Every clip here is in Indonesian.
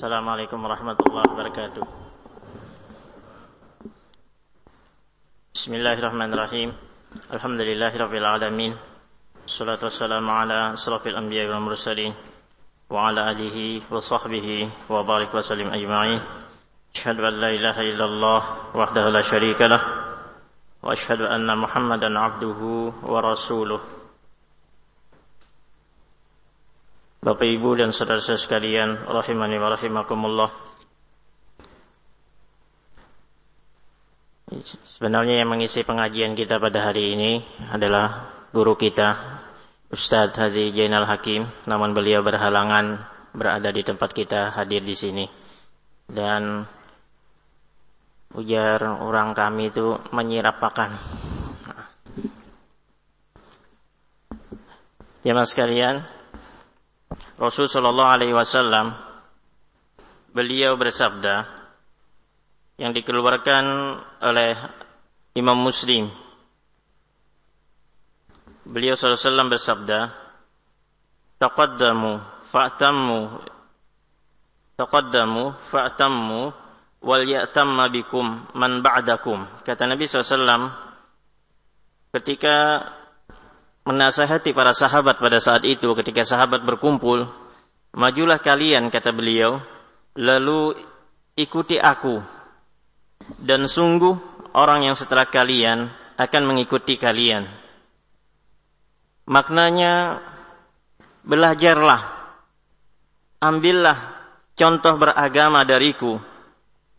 السلام عليكم ورحمة الله وبركاته بسم الله الرحمن الرحيم الحمد لله رب العالمين الصلاة والسلام على أشرف الأنبياء والمرسلين وعلى آله وصحبه وبارك وسلم أجمعين أشهد أن لا إله إلا الله وحده لا شريك له وأشهد أن محمدا عبده ورسوله Bapak Ibu dan saudara-saudara sekalian, rahimani wa rahimakumullah. Sebenarnya yang mengisi pengajian kita pada hari ini adalah guru kita, Ustadz Haji Jainal Hakim, namun beliau berhalangan berada di tempat kita hadir di sini. Dan ujar orang kami itu menyirapakan. Jemaah sekalian, Rasul Shallallahu Alaihi Wasallam beliau bersabda yang dikeluarkan oleh Imam Muslim. Beliau SAW bersabda, Taqaddamu fa'tammu Taqaddamu fa'tammu wal ya'tamma bikum man ba'dakum. Kata Nabi SAW ketika menasihati para sahabat pada saat itu ketika sahabat berkumpul, majulah kalian kata beliau, lalu ikuti aku. Dan sungguh orang yang setelah kalian akan mengikuti kalian. Maknanya belajarlah, ambillah contoh beragama dariku,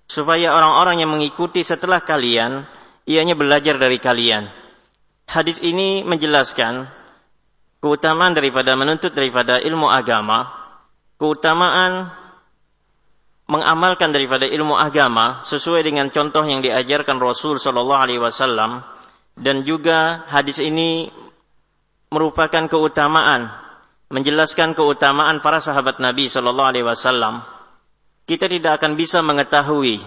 supaya orang-orang yang mengikuti setelah kalian, ianya belajar dari kalian Hadis ini menjelaskan keutamaan daripada menuntut daripada ilmu agama, keutamaan mengamalkan daripada ilmu agama sesuai dengan contoh yang diajarkan Rasul Shallallahu Alaihi Wasallam dan juga hadis ini merupakan keutamaan menjelaskan keutamaan para sahabat Nabi Shallallahu Alaihi Wasallam. Kita tidak akan bisa mengetahui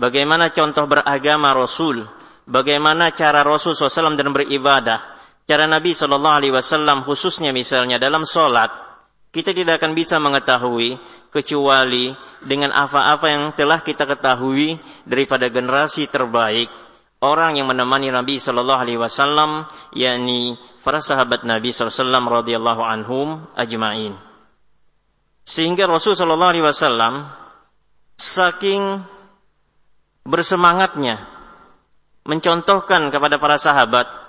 bagaimana contoh beragama Rasul bagaimana cara Rasul SAW dan beribadah, cara Nabi Shallallahu Alaihi Wasallam khususnya misalnya dalam sholat, kita tidak akan bisa mengetahui kecuali dengan apa-apa yang telah kita ketahui daripada generasi terbaik orang yang menemani Nabi Shallallahu Alaihi Wasallam, yakni para sahabat Nabi SAW radhiyallahu anhum ajma'in. Sehingga Rasul Shallallahu Alaihi Wasallam saking bersemangatnya mencontohkan kepada para sahabat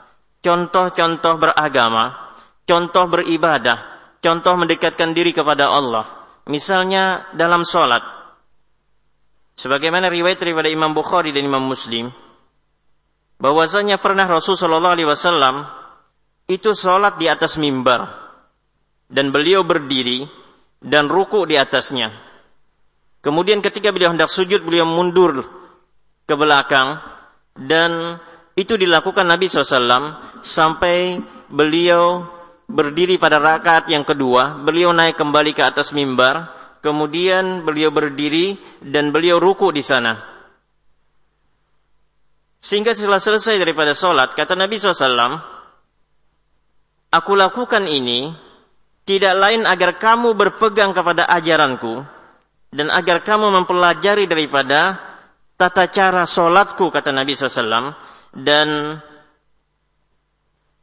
contoh-contoh beragama, contoh beribadah, contoh mendekatkan diri kepada Allah. Misalnya dalam sholat. Sebagaimana riwayat daripada Imam Bukhari dan Imam Muslim, bahwasanya pernah Rasul Shallallahu Alaihi Wasallam itu sholat di atas mimbar dan beliau berdiri dan ruku di atasnya. Kemudian ketika beliau hendak sujud, beliau mundur ke belakang dan itu dilakukan Nabi SAW sampai beliau berdiri pada rakaat yang kedua, beliau naik kembali ke atas mimbar, kemudian beliau berdiri dan beliau ruku di sana. Sehingga setelah selesai daripada sholat, kata Nabi SAW, Aku lakukan ini tidak lain agar kamu berpegang kepada ajaranku dan agar kamu mempelajari daripada tata cara solatku kata Nabi SAW dan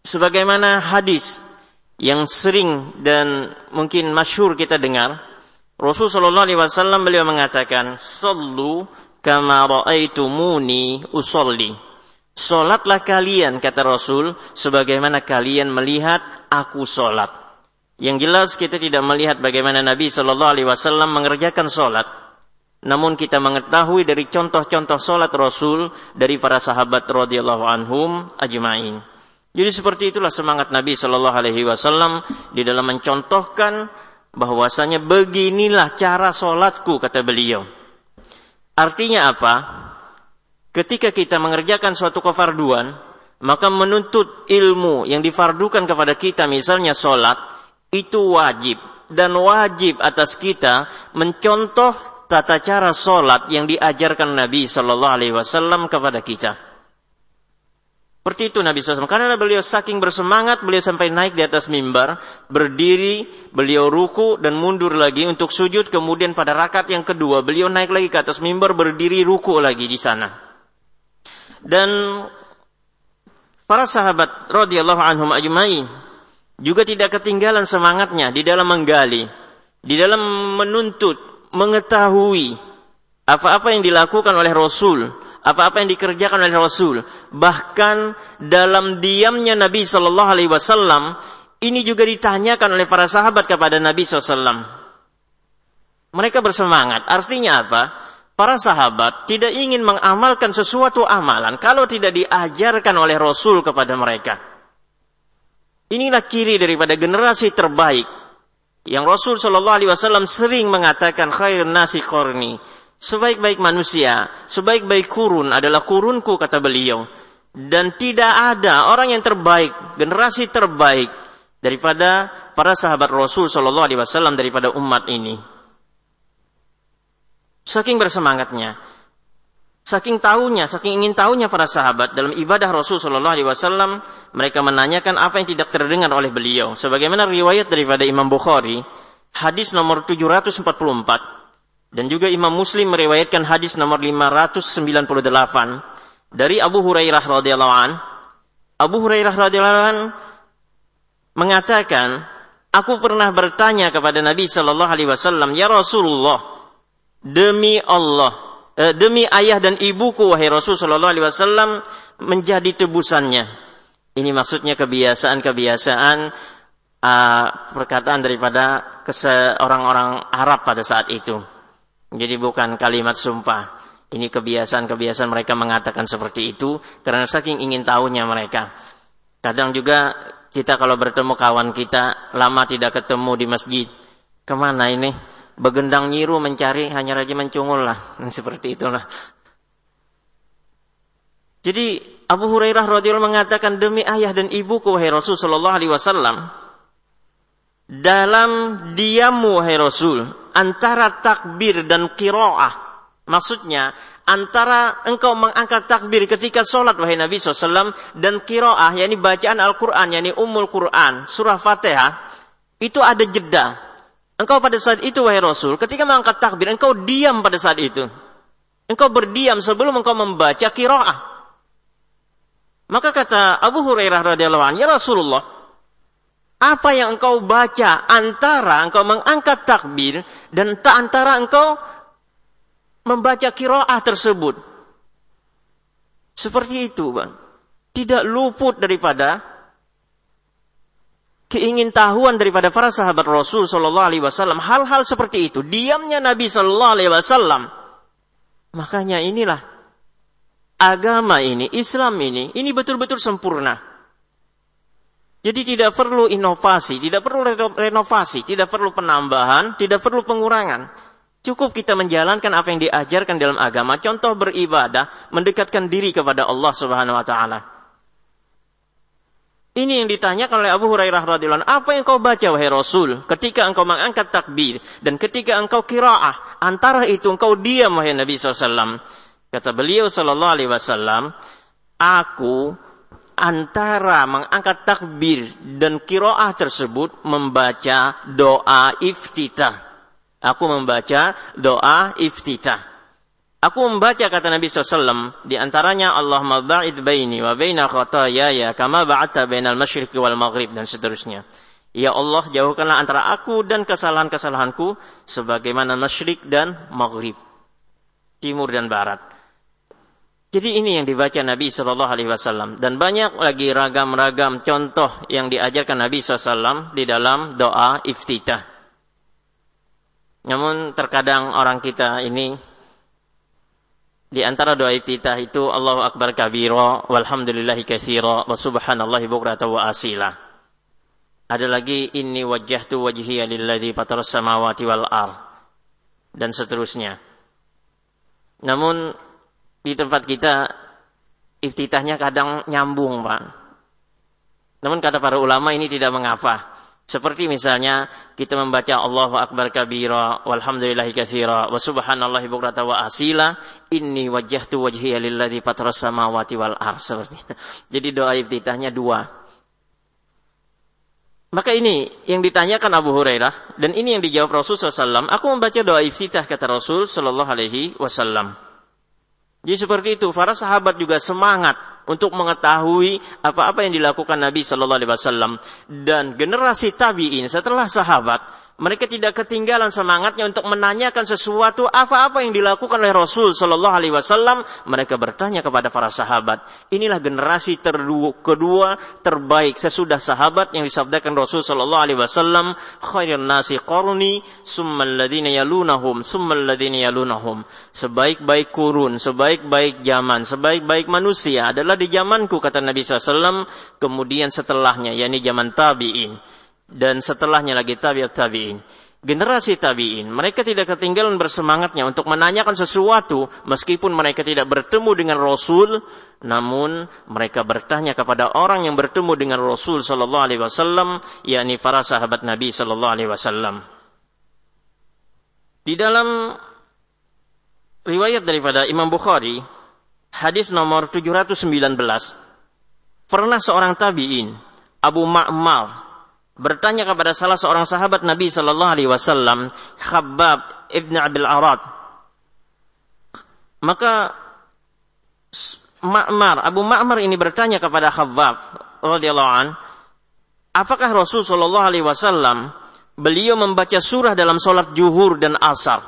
sebagaimana hadis yang sering dan mungkin masyhur kita dengar Rasulullah SAW beliau mengatakan sallu kama ra'aitumuni usolli Solatlah kalian kata Rasul sebagaimana kalian melihat aku solat. Yang jelas kita tidak melihat bagaimana Nabi Shallallahu Alaihi Wasallam mengerjakan solat namun kita mengetahui dari contoh-contoh solat Rasul dari para sahabat radhiyallahu anhum ajma'in. Jadi seperti itulah semangat Nabi Shallallahu Alaihi Wasallam di dalam mencontohkan bahwasanya beginilah cara solatku kata beliau. Artinya apa? Ketika kita mengerjakan suatu kefarduan, maka menuntut ilmu yang difardukan kepada kita misalnya solat itu wajib dan wajib atas kita mencontoh tata cara solat yang diajarkan Nabi Shallallahu Alaihi Wasallam kepada kita. Seperti itu Nabi SAW. Karena beliau saking bersemangat, beliau sampai naik di atas mimbar, berdiri, beliau ruku dan mundur lagi untuk sujud. Kemudian pada rakaat yang kedua, beliau naik lagi ke atas mimbar, berdiri ruku lagi di sana. Dan para sahabat radhiyallahu anhum ajma'in juga tidak ketinggalan semangatnya di dalam menggali, di dalam menuntut, mengetahui apa-apa yang dilakukan oleh Rasul apa-apa yang dikerjakan oleh Rasul. Bahkan dalam diamnya Nabi Shallallahu Alaihi Wasallam ini juga ditanyakan oleh para sahabat kepada Nabi SAW. Mereka bersemangat. Artinya apa? Para sahabat tidak ingin mengamalkan sesuatu amalan kalau tidak diajarkan oleh Rasul kepada mereka. Inilah ciri daripada generasi terbaik yang Rasul Shallallahu Alaihi Wasallam sering mengatakan khair nasi korni Sebaik-baik manusia, sebaik-baik kurun adalah kurunku kata beliau. Dan tidak ada orang yang terbaik, generasi terbaik daripada para sahabat Rasul Shallallahu Alaihi Wasallam daripada umat ini. Saking bersemangatnya, saking tahunya, saking ingin tahunya para sahabat dalam ibadah Rasul Shallallahu Alaihi Wasallam, mereka menanyakan apa yang tidak terdengar oleh beliau. Sebagaimana riwayat daripada Imam Bukhari, hadis nomor 744 dan juga Imam Muslim meriwayatkan hadis nomor 598 dari Abu Hurairah radhiyallahu an. Abu Hurairah radhiyallahu an mengatakan, "Aku pernah bertanya kepada Nabi sallallahu alaihi wasallam, "Ya Rasulullah, demi Allah, demi ayah dan ibuku wahai Rasul sallallahu alaihi wasallam menjadi tebusannya." Ini maksudnya kebiasaan-kebiasaan uh, perkataan daripada orang-orang Arab pada saat itu. Jadi bukan kalimat sumpah. Ini kebiasaan-kebiasaan mereka mengatakan seperti itu karena saking ingin tahunya mereka. Kadang juga kita kalau bertemu kawan kita lama tidak ketemu di masjid. Ke mana ini? Begendang nyiru mencari hanya raja mencungul lah. Seperti itulah. Jadi Abu Hurairah radhiyallahu mengatakan demi ayah dan ibuku wahai Rasul sallallahu alaihi wasallam dalam diammu wahai Rasul antara takbir dan kiroah. Maksudnya, antara engkau mengangkat takbir ketika sholat wahai Nabi SAW dan kiroah, yakni bacaan Al-Quran, yakni umul Quran, surah Fatihah, itu ada jeda. Engkau pada saat itu wahai Rasul, ketika mengangkat takbir, engkau diam pada saat itu. Engkau berdiam sebelum engkau membaca kiroah. Maka kata Abu Hurairah radhiyallahu anhu, ya Rasulullah, apa yang engkau baca antara engkau mengangkat takbir dan tak antara engkau membaca kiroah tersebut. Seperti itu, Bang. Tidak luput daripada keingintahuan daripada para sahabat Rasul Shallallahu Alaihi Wasallam hal-hal seperti itu. Diamnya Nabi Shallallahu Alaihi Wasallam. Makanya inilah agama ini, Islam ini, ini betul-betul sempurna. Jadi tidak perlu inovasi, tidak perlu renovasi, tidak perlu penambahan, tidak perlu pengurangan. Cukup kita menjalankan apa yang diajarkan dalam agama. Contoh beribadah, mendekatkan diri kepada Allah Subhanahu wa taala. Ini yang ditanyakan oleh Abu Hurairah radhiyallahu apa yang kau baca wahai Rasul ketika engkau mengangkat takbir dan ketika engkau kiraah antara itu engkau diam wahai Nabi SAW. Kata beliau sallallahu alaihi wasallam, aku antara mengangkat takbir dan kiroah tersebut membaca doa iftitah. Aku membaca doa iftitah. Aku membaca kata Nabi SAW di antaranya Allah ba'id baini wa baina ya kama ba'ata bainal masyriqi wal maghrib dan seterusnya. Ya Allah jauhkanlah antara aku dan kesalahan-kesalahanku sebagaimana masyrik dan maghrib. Timur dan barat. Jadi ini yang dibaca Nabi Shallallahu Alaihi Wasallam dan banyak lagi ragam-ragam contoh yang diajarkan Nabi SAW di dalam doa iftitah. Namun terkadang orang kita ini di antara doa iftitah itu Allahu Akbar kabira walhamdulillahi katsira wa subhanallahi bukrata wa asila. Ada lagi inni wajjahtu wajhiya lilladzi fataras samawati wal ar dan seterusnya. Namun di tempat kita iftitahnya kadang nyambung, Pak. Namun kata para ulama ini tidak mengapa. Seperti misalnya kita membaca Allahu Akbar kabira walhamdulillahi katsira wa subhanallahi bukrata wa asila inni wajjahtu wajhiya lilladzi fatharas samawati wal ard seperti itu. Jadi doa iftitahnya dua. Maka ini yang ditanyakan Abu Hurairah dan ini yang dijawab Rasul SAW. Aku membaca doa iftitah kata Rasul Sallallahu Alaihi Wasallam. Jadi seperti itu, para sahabat juga semangat untuk mengetahui apa-apa yang dilakukan Nabi Shallallahu Alaihi Wasallam. Dan generasi tabiin setelah sahabat mereka tidak ketinggalan semangatnya untuk menanyakan sesuatu apa-apa yang dilakukan oleh Rasul Shallallahu Alaihi Wasallam. Mereka bertanya kepada para sahabat. Inilah generasi kedua terbaik sesudah sahabat yang disabdakan Rasul Shallallahu Alaihi Wasallam. Khairun nasi qarni, summal ladina yalunahum, summal ladina yalunahum. Sebaik-baik kurun, sebaik-baik zaman, sebaik-baik manusia adalah di zamanku kata Nabi SAW. Kemudian setelahnya, yakni zaman tabiin dan setelahnya lagi tabiat tabi'in. Generasi tabi'in, mereka tidak ketinggalan bersemangatnya untuk menanyakan sesuatu meskipun mereka tidak bertemu dengan Rasul, namun mereka bertanya kepada orang yang bertemu dengan Rasul sallallahu alaihi wasallam, yakni para sahabat Nabi sallallahu alaihi wasallam. Di dalam riwayat daripada Imam Bukhari, hadis nomor 719, pernah seorang tabi'in, Abu Ma'mar bertanya kepada salah seorang sahabat Nabi Shallallahu Alaihi Wasallam, Khabbab ibn Abil Arad. Maka Ma'mar, Abu Ma'mar ini bertanya kepada Khabbab radhiyallahu an, apakah Rasul Shallallahu Alaihi Wasallam beliau membaca surah dalam sholat juhur dan asar?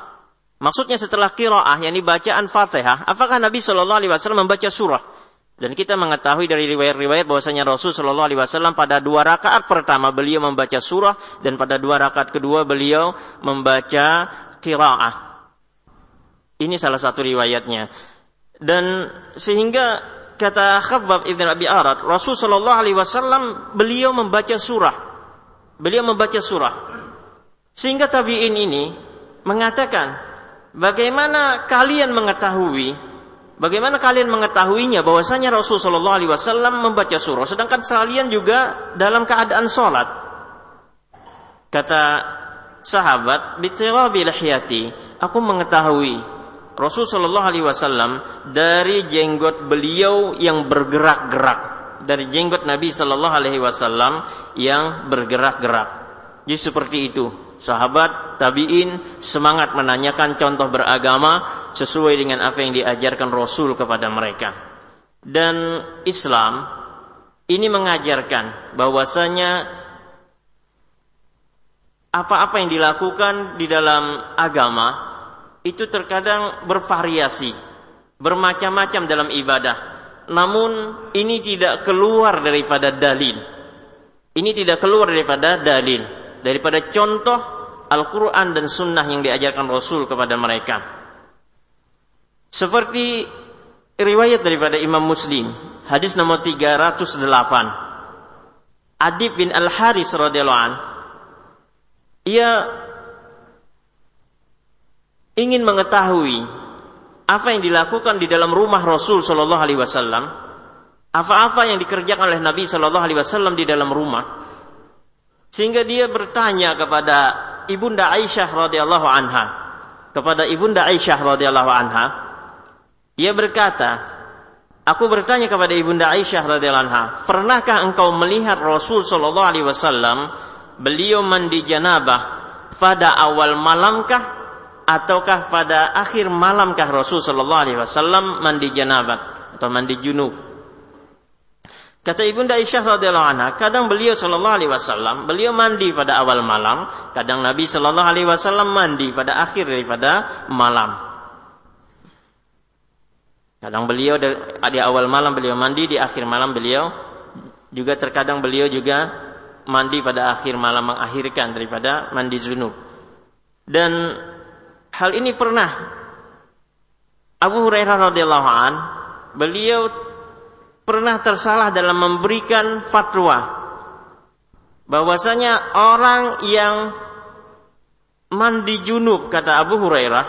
Maksudnya setelah kiraah, yakni bacaan Fatihah, apakah Nabi Shallallahu Alaihi Wasallam membaca surah? Dan kita mengetahui dari riwayat-riwayat bahwasanya Rasul Shallallahu Alaihi Wasallam pada dua rakaat pertama beliau membaca surah dan pada dua rakaat kedua beliau membaca kiraah. Ini salah satu riwayatnya. Dan sehingga kata Khabbab ibn Abi Arad, Rasul Shallallahu Alaihi Wasallam beliau membaca surah. Beliau membaca surah. Sehingga tabiin ini mengatakan, bagaimana kalian mengetahui Bagaimana kalian mengetahuinya bahwasanya Rasul Shallallahu Alaihi Wasallam membaca surah, sedangkan kalian juga dalam keadaan sholat? Kata sahabat, bitirabi aku mengetahui Rasul Shallallahu Alaihi Wasallam dari jenggot beliau yang bergerak-gerak, dari jenggot Nabi Shallallahu Alaihi Wasallam yang bergerak-gerak. Jadi seperti itu sahabat tabiin semangat menanyakan contoh beragama sesuai dengan apa yang diajarkan Rasul kepada mereka. Dan Islam ini mengajarkan bahwasanya apa-apa yang dilakukan di dalam agama itu terkadang bervariasi, bermacam-macam dalam ibadah. Namun ini tidak keluar daripada dalil. Ini tidak keluar daripada dalil daripada contoh Al-Quran dan Sunnah yang diajarkan Rasul kepada mereka. Seperti riwayat daripada Imam Muslim, hadis nomor 308. Adib bin Al-Haris radhiyallahu an, ia ingin mengetahui apa yang dilakukan di dalam rumah Rasul Shallallahu Alaihi Wasallam, apa-apa yang dikerjakan oleh Nabi Shallallahu Alaihi Wasallam di dalam rumah, sehingga dia bertanya kepada ibunda Aisyah radhiyallahu anha. Kepada ibunda Aisyah radhiyallahu anha, ia berkata, Aku bertanya kepada ibunda Aisyah radhiyallahu anha, pernahkah engkau melihat Rasul sallallahu alaihi wasallam beliau mandi janabah pada awal malamkah ataukah pada akhir malamkah Rasul sallallahu alaihi wasallam mandi janabah atau mandi junub? Kata Ibunda Aisyah radhiyallahu anha, kadang beliau sallallahu alaihi wasallam, beliau mandi pada awal malam, kadang Nabi sallallahu alaihi wasallam mandi pada akhir daripada malam. Kadang beliau di awal malam beliau mandi, di akhir malam beliau juga terkadang beliau juga mandi pada akhir malam mengakhirkan daripada mandi junub. Dan hal ini pernah Abu Hurairah radhiyallahu an beliau pernah tersalah dalam memberikan fatwa bahwasanya orang yang mandi junub kata Abu Hurairah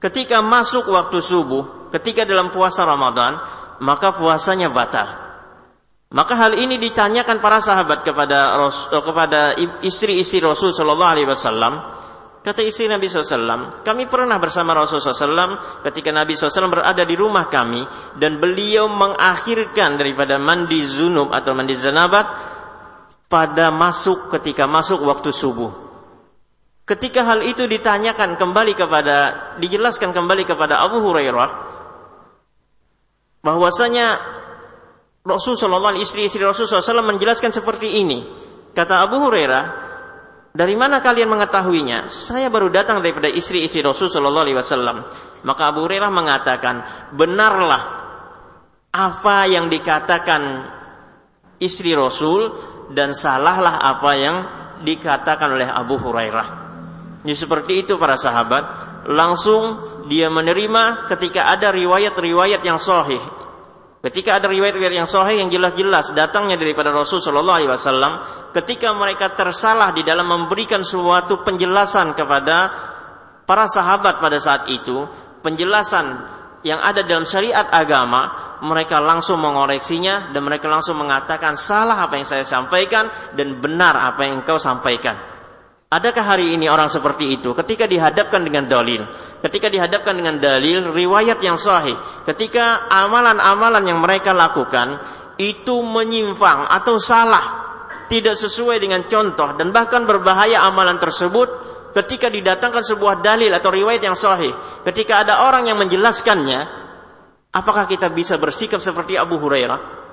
ketika masuk waktu subuh ketika dalam puasa Ramadan maka puasanya batal Maka hal ini ditanyakan para sahabat kepada kepada istri-istri Rasul Shallallahu Alaihi Wasallam. Kata istri Nabi SAW, kami pernah bersama Rasul SAW ketika Nabi SAW berada di rumah kami dan beliau mengakhirkan daripada mandi zunub atau mandi zanabat pada masuk ketika masuk waktu subuh. Ketika hal itu ditanyakan kembali kepada dijelaskan kembali kepada Abu Hurairah bahwasanya Rasul Shallallahu Alaihi istri-istri Rasul SAW menjelaskan seperti ini. Kata Abu Hurairah, dari mana kalian mengetahuinya? Saya baru datang daripada istri-istri Rasul Shallallahu Alaihi Wasallam. Maka Abu Hurairah mengatakan, benarlah apa yang dikatakan istri Rasul dan salahlah apa yang dikatakan oleh Abu Hurairah. Ini seperti itu para sahabat. Langsung dia menerima ketika ada riwayat-riwayat yang sahih Ketika ada riwayat-riwayat yang sahih yang jelas-jelas datangnya daripada Rasul Shallallahu Alaihi Wasallam, ketika mereka tersalah di dalam memberikan suatu penjelasan kepada para sahabat pada saat itu, penjelasan yang ada dalam syariat agama, mereka langsung mengoreksinya dan mereka langsung mengatakan salah apa yang saya sampaikan dan benar apa yang engkau sampaikan. Adakah hari ini orang seperti itu ketika dihadapkan dengan dalil? Ketika dihadapkan dengan dalil riwayat yang sahih, ketika amalan-amalan yang mereka lakukan itu menyimpang atau salah, tidak sesuai dengan contoh dan bahkan berbahaya amalan tersebut ketika didatangkan sebuah dalil atau riwayat yang sahih, ketika ada orang yang menjelaskannya, apakah kita bisa bersikap seperti Abu Hurairah?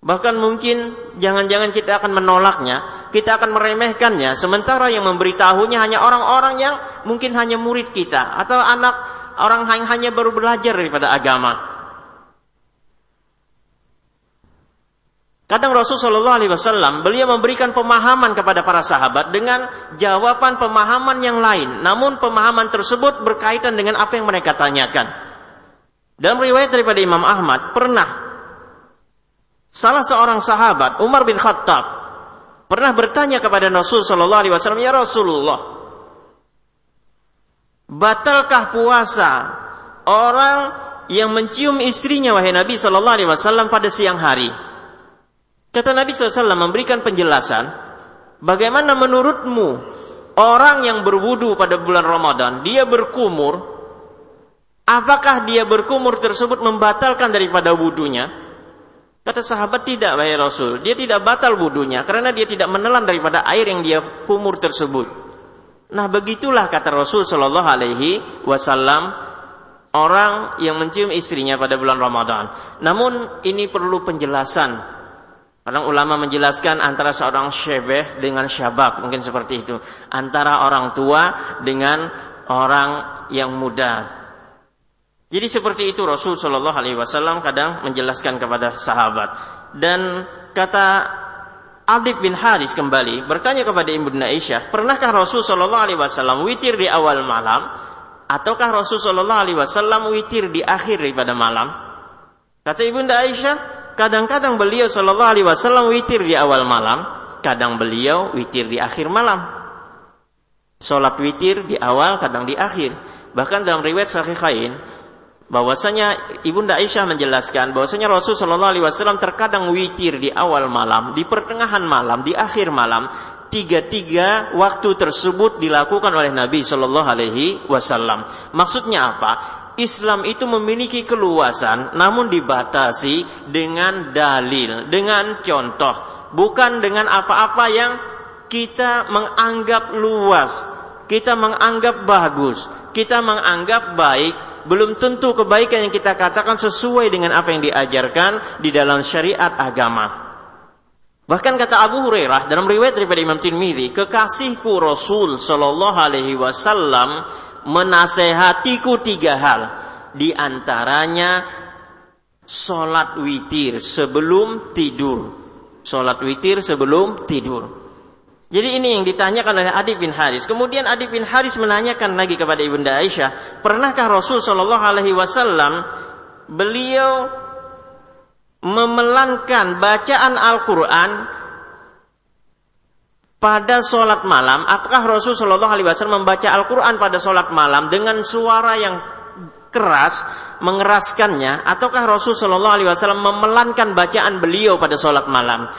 Bahkan mungkin jangan-jangan kita akan menolaknya, kita akan meremehkannya, sementara yang memberitahunya hanya orang-orang yang mungkin hanya murid kita atau anak orang yang hanya baru belajar daripada agama. Kadang Rasulullah SAW beliau memberikan pemahaman kepada para sahabat dengan jawaban pemahaman yang lain, namun pemahaman tersebut berkaitan dengan apa yang mereka tanyakan. Dalam riwayat daripada Imam Ahmad pernah Salah seorang sahabat Umar bin Khattab pernah bertanya kepada Rasul Shallallahu Alaihi Wasallam, ya Rasulullah, batalkah puasa orang yang mencium istrinya wahai Nabi Shallallahu Alaihi Wasallam pada siang hari? Kata Nabi SAW memberikan penjelasan, bagaimana menurutmu orang yang berwudu pada bulan Ramadan, dia berkumur, apakah dia berkumur tersebut membatalkan daripada wudunya? Kata sahabat tidak wahai Rasul, dia tidak batal wudhunya karena dia tidak menelan daripada air yang dia kumur tersebut. Nah begitulah kata Rasul Shallallahu Alaihi Wasallam orang yang mencium istrinya pada bulan Ramadan. Namun ini perlu penjelasan. Kadang ulama menjelaskan antara seorang syebeh dengan syabab mungkin seperti itu. Antara orang tua dengan orang yang muda. Jadi seperti itu Rasul Shallallahu Alaihi Wasallam kadang menjelaskan kepada sahabat dan kata Adib bin Haris kembali bertanya kepada Ibunda Aisyah, pernahkah Rasul Shallallahu Alaihi Wasallam witir di awal malam ataukah Rasul Shallallahu Alaihi Wasallam witir di akhir daripada malam? Kata Ibunda Aisyah, kadang-kadang beliau Shallallahu Alaihi Wasallam witir di awal malam, kadang beliau witir di akhir malam. Sholat witir di awal, kadang di akhir. Bahkan dalam riwayat Sahihain bahwasanya Ibunda Aisyah menjelaskan bahwasanya Rasul Shallallahu alaihi wasallam terkadang witir di awal malam, di pertengahan malam, di akhir malam. Tiga-tiga waktu tersebut dilakukan oleh Nabi Shallallahu alaihi wasallam. Maksudnya apa? Islam itu memiliki keluasan namun dibatasi dengan dalil, dengan contoh, bukan dengan apa-apa yang kita menganggap luas, kita menganggap bagus, kita menganggap baik belum tentu kebaikan yang kita katakan sesuai dengan apa yang diajarkan di dalam syariat agama. Bahkan kata Abu Hurairah dalam riwayat daripada Imam Tirmidzi, kekasihku Rasul Shallallahu Alaihi Wasallam menasehatiku tiga hal, di antaranya solat witir sebelum tidur. Solat witir sebelum tidur. Jadi ini yang ditanyakan oleh Adi bin Haris. Kemudian Adi bin Haris menanyakan lagi kepada Ibunda Aisyah, pernahkah Rasul Shallallahu Alaihi Wasallam beliau memelankan bacaan Al-Quran pada sholat malam? Apakah Rasul Shallallahu Alaihi Wasallam membaca Al-Quran pada sholat malam dengan suara yang keras mengeraskannya ataukah Rasul Shallallahu Alaihi Wasallam memelankan bacaan beliau pada sholat malam?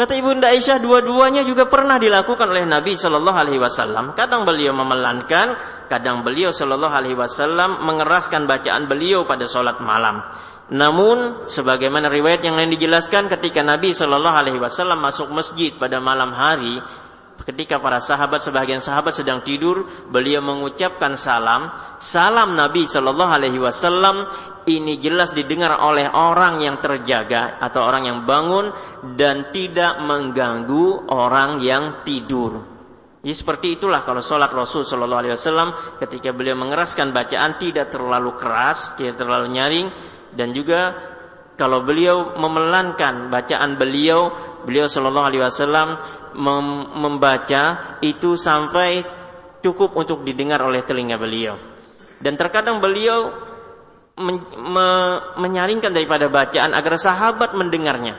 Kata Ibunda Aisyah dua-duanya juga pernah dilakukan oleh Nabi Shallallahu Alaihi Wasallam. Kadang beliau memelankan, kadang beliau Shallallahu Alaihi Wasallam mengeraskan bacaan beliau pada sholat malam. Namun sebagaimana riwayat yang lain dijelaskan ketika Nabi Shallallahu Alaihi Wasallam masuk masjid pada malam hari, ketika para sahabat sebagian sahabat sedang tidur, beliau mengucapkan salam. Salam Nabi Shallallahu Alaihi Wasallam ini jelas didengar oleh orang yang terjaga atau orang yang bangun dan tidak mengganggu orang yang tidur. Jadi seperti itulah kalau sholat Rasul Shallallahu Alaihi Wasallam ketika beliau mengeraskan bacaan tidak terlalu keras, tidak terlalu nyaring dan juga kalau beliau memelankan bacaan beliau, beliau Shallallahu Alaihi Wasallam membaca itu sampai cukup untuk didengar oleh telinga beliau. Dan terkadang beliau men me menyaringkan daripada bacaan agar sahabat mendengarnya.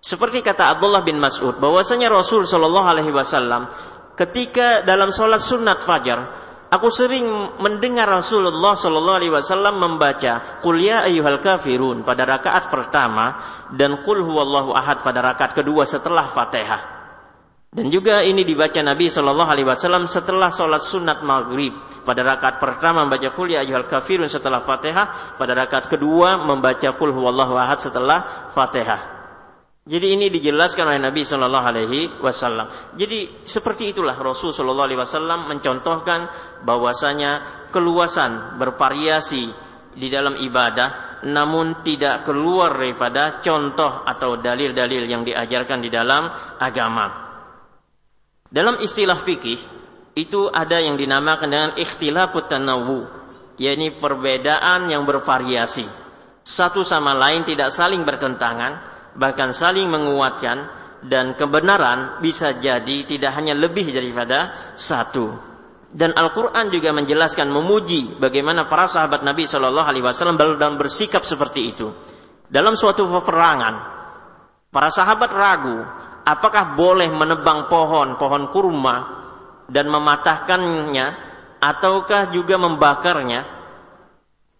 Seperti kata Abdullah bin Mas'ud bahwasanya Rasul Shallallahu alaihi wasallam ketika dalam sholat sunat fajar aku sering mendengar Rasulullah Shallallahu alaihi wasallam membaca Qul ya ayyuhal kafirun pada rakaat pertama dan Qul huwallahu ahad pada rakaat kedua setelah Fatihah. Dan juga ini dibaca Nabi Shallallahu Alaihi Wasallam setelah sholat sunat maghrib. Pada rakaat pertama membaca Qul ya ayyuhal kafirun setelah Fatihah. Pada rakaat kedua membaca Qul huwallahu ahad setelah Fatihah. Jadi ini dijelaskan oleh Nabi Shallallahu Alaihi Wasallam. Jadi seperti itulah Rasul Shallallahu Alaihi Wasallam mencontohkan bahwasanya keluasan bervariasi di dalam ibadah, namun tidak keluar daripada contoh atau dalil-dalil yang diajarkan di dalam agama. Dalam istilah fikih itu ada yang dinamakan dengan ikhtilafut tanawu, yakni perbedaan yang bervariasi. Satu sama lain tidak saling bertentangan, bahkan saling menguatkan dan kebenaran bisa jadi tidak hanya lebih daripada satu. Dan Al-Quran juga menjelaskan memuji bagaimana para sahabat Nabi Shallallahu Alaihi Wasallam dalam bersikap seperti itu. Dalam suatu peperangan, para sahabat ragu apakah boleh menebang pohon, pohon kurma dan mematahkannya ataukah juga membakarnya?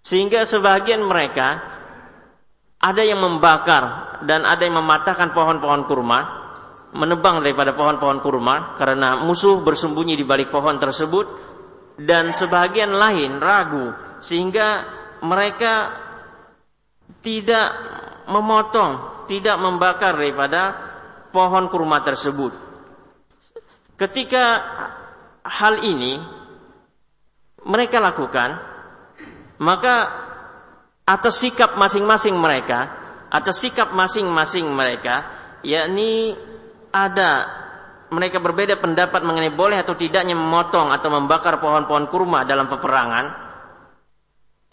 Sehingga sebagian mereka ada yang membakar dan ada yang mematahkan pohon-pohon kurma, menebang daripada pohon-pohon kurma karena musuh bersembunyi di balik pohon tersebut dan sebagian lain ragu sehingga mereka tidak memotong, tidak membakar daripada pohon kurma tersebut. Ketika hal ini mereka lakukan, maka atas sikap masing-masing mereka, atas sikap masing-masing mereka, yakni ada mereka berbeda pendapat mengenai boleh atau tidaknya memotong atau membakar pohon-pohon kurma dalam peperangan.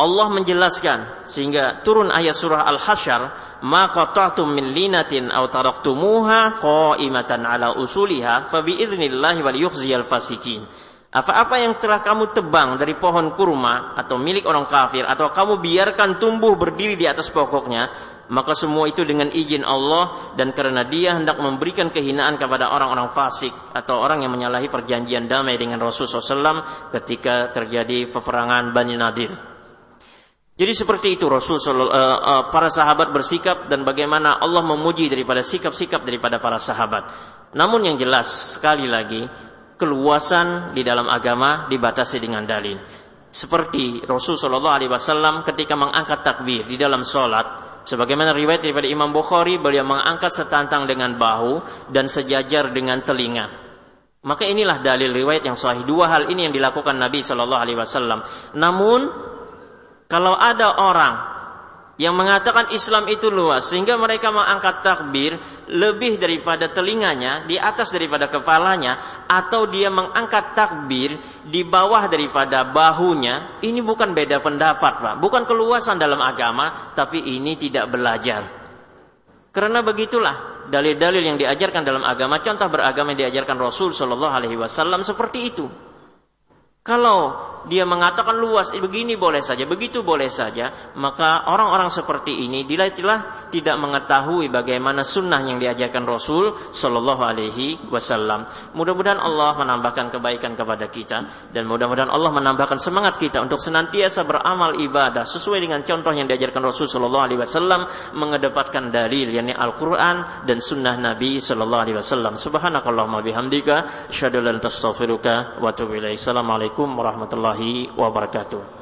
Allah menjelaskan sehingga turun ayat surah Al-Hasyr, "Ma qata'tum min linatin aw taraktumuha qa'imatan ala usuliha fa bi idznillah wal yukhziyal fasikin." Apa-apa yang telah kamu tebang dari pohon kurma atau milik orang kafir atau kamu biarkan tumbuh berdiri di atas pokoknya, maka semua itu dengan izin Allah dan karena Dia hendak memberikan kehinaan kepada orang-orang fasik atau orang yang menyalahi perjanjian damai dengan Rasulullah SAW ketika terjadi peperangan Bani Nadir. Jadi seperti itu Rasul uh, uh, para sahabat bersikap dan bagaimana Allah memuji daripada sikap-sikap daripada para sahabat. Namun yang jelas sekali lagi keluasan di dalam agama dibatasi dengan dalil. Seperti Rasul Shallallahu Alaihi Wasallam ketika mengangkat takbir di dalam sholat, sebagaimana riwayat daripada Imam Bukhari, beliau mengangkat setantang dengan bahu dan sejajar dengan telinga. Maka inilah dalil riwayat yang sahih. Dua hal ini yang dilakukan Nabi Shallallahu Alaihi Wasallam. Namun kalau ada orang yang mengatakan Islam itu luas sehingga mereka mengangkat takbir lebih daripada telinganya di atas daripada kepalanya atau dia mengangkat takbir di bawah daripada bahunya ini bukan beda pendapat Pak. Bukan keluasan dalam agama tapi ini tidak belajar. Karena begitulah dalil-dalil yang diajarkan dalam agama contoh beragama yang diajarkan Rasul Shallallahu Alaihi Wasallam seperti itu. Kalau dia mengatakan luas, eh, begini boleh saja, begitu boleh saja, maka orang-orang seperti ini dilailah tidak mengetahui bagaimana sunnah yang diajarkan Rasul Shallallahu Alaihi Wasallam. Mudah-mudahan Allah menambahkan kebaikan kepada kita dan mudah-mudahan Allah menambahkan semangat kita untuk senantiasa beramal ibadah sesuai dengan contoh yang diajarkan Rasul Shallallahu Alaihi Wasallam mengedepankan dalil yakni Al-Quran dan Sunnah Nabi Shallallahu Alaihi Wasallam. Subhanakallahumma bihamdika, tastaghfiruka wa atubu Assalamualaikum warahmatullahi wabarakatuh.